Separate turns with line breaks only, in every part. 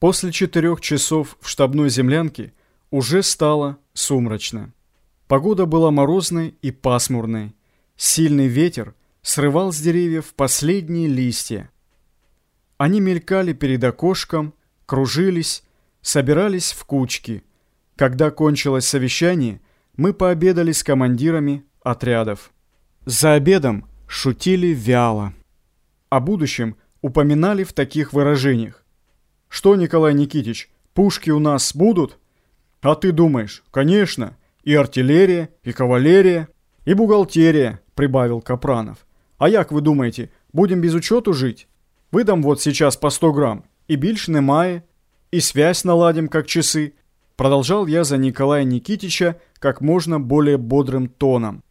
После четырех часов в штабной землянке уже стало сумрачно. Погода была морозной и пасмурной. Сильный ветер срывал с деревьев последние листья. Они мелькали перед окошком, кружились, собирались в кучки. Когда кончилось совещание, мы пообедали с командирами отрядов. За обедом шутили вяло. О будущем упоминали в таких выражениях. Что, Николай Никитич, пушки у нас будут? А ты думаешь, конечно, и артиллерия, и кавалерия, и бухгалтерия, прибавил Капранов. А як вы думаете, будем без учету жить? Выдам вот сейчас по 100 грамм, и більш немає, и связь наладим, как часы. Продолжал я за Николая Никитича как можно более бодрым тоном.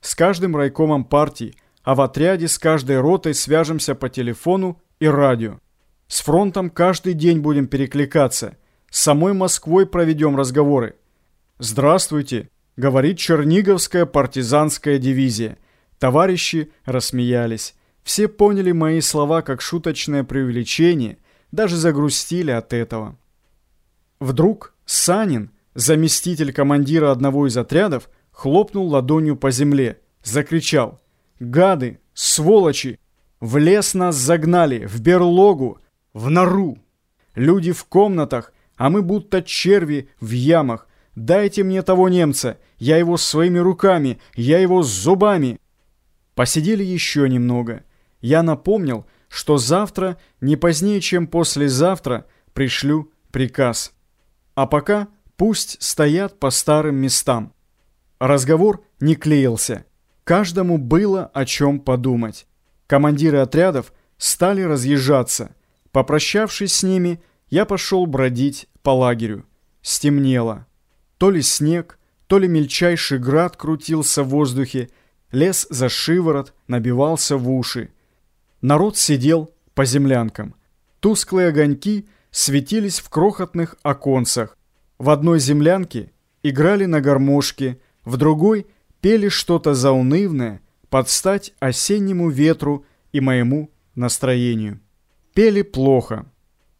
С каждым райкомом партии, а в отряде с каждой ротой свяжемся по телефону и радио. С фронтом каждый день будем перекликаться. С самой Москвой проведем разговоры. «Здравствуйте», — говорит Черниговская партизанская дивизия. Товарищи рассмеялись. Все поняли мои слова как шуточное преувеличение, даже загрустили от этого. Вдруг Санин, заместитель командира одного из отрядов, хлопнул ладонью по земле, закричал «Гады! Сволочи! В лес нас загнали, в берлогу! В нору. Люди в комнатах, а мы будто черви в ямах. Дайте мне того немца, я его своими руками, я его зубами. Посидели еще немного. Я напомнил, что завтра, не позднее, чем послезавтра, пришлю приказ. А пока пусть стоят по старым местам. Разговор не клеился. Каждому было о чем подумать. Командиры отрядов стали разъезжаться – Попрощавшись с ними, я пошел бродить по лагерю. Стемнело. То ли снег, то ли мельчайший град крутился в воздухе, лес за шиворот набивался в уши. Народ сидел по землянкам. Тусклые огоньки светились в крохотных оконцах. В одной землянке играли на гармошке, в другой пели что-то заунывное под стать осеннему ветру и моему настроению. Пели плохо.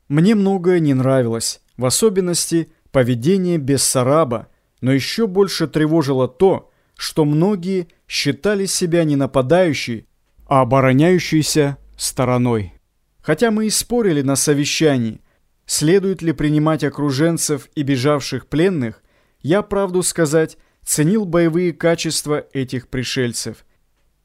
Мне многое не нравилось, в особенности поведение Бессараба, но еще больше тревожило то, что многие считали себя не нападающей, а обороняющейся стороной. Хотя мы и спорили на совещании, следует ли принимать окруженцев и бежавших пленных, я, правду сказать, ценил боевые качества этих пришельцев.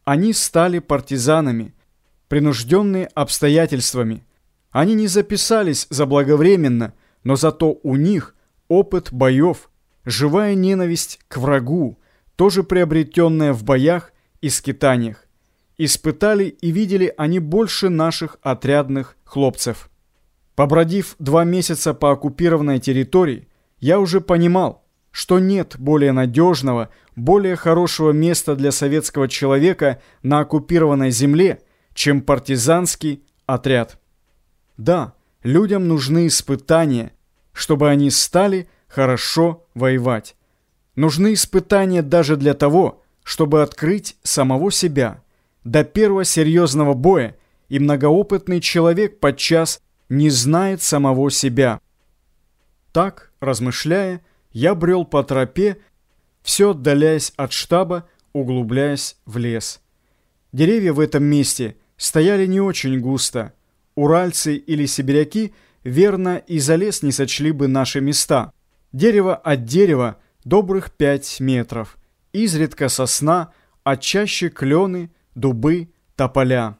Они стали партизанами – принужденные обстоятельствами. Они не записались заблаговременно, но зато у них опыт боев, живая ненависть к врагу, тоже приобретенная в боях и скитаниях. Испытали и видели они больше наших отрядных хлопцев. Побродив два месяца по оккупированной территории, я уже понимал, что нет более надежного, более хорошего места для советского человека на оккупированной земле, чем партизанский отряд. Да, людям нужны испытания, чтобы они стали хорошо воевать. Нужны испытания даже для того, чтобы открыть самого себя. До первого серьезного боя и многоопытный человек подчас не знает самого себя. Так, размышляя, я брел по тропе, все отдаляясь от штаба, углубляясь в лес. Деревья в этом месте – стояли не очень густо. Уральцы или сибиряки верно и за лес не сочли бы наши места. Дерево от дерева добрых пять метров. Изредка сосна, а чаще клены, дубы, тополя.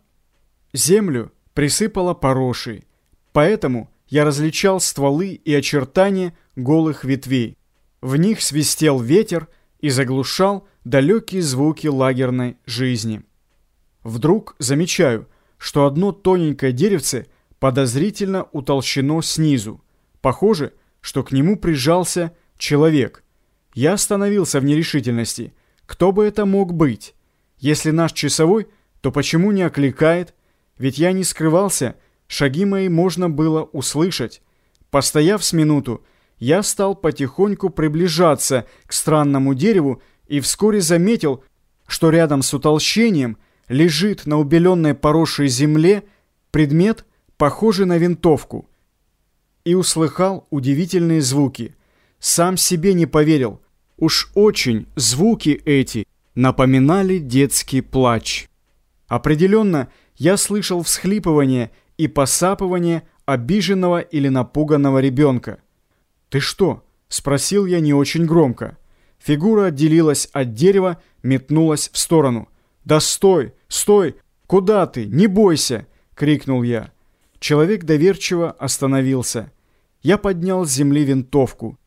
Землю присыпала порошей, поэтому я различал стволы и очертания голых ветвей. В них свистел ветер и заглушал далекие звуки лагерной жизни. Вдруг замечаю, что одно тоненькое деревце подозрительно утолщено снизу. Похоже, что к нему прижался человек. Я остановился в нерешительности. Кто бы это мог быть? Если наш часовой, то почему не окликает? Ведь я не скрывался, шаги мои можно было услышать. Постояв с минуту, я стал потихоньку приближаться к странному дереву и вскоре заметил, что рядом с утолщением – лежит на убеленной поросшей земле предмет, похожий на винтовку. и услыхал удивительные звуки. Сам себе не поверил. Уж очень звуки эти напоминали детский плач. Определенно, я слышал всхлипывание и посапывание обиженного или напуганного ребенка. «Ты что?» — спросил я не очень громко. Фигура отделилась от дерева, метнулась в сторону. «Да стой! Стой! Куда ты? Не бойся!» — крикнул я. Человек доверчиво остановился. Я поднял с земли винтовку.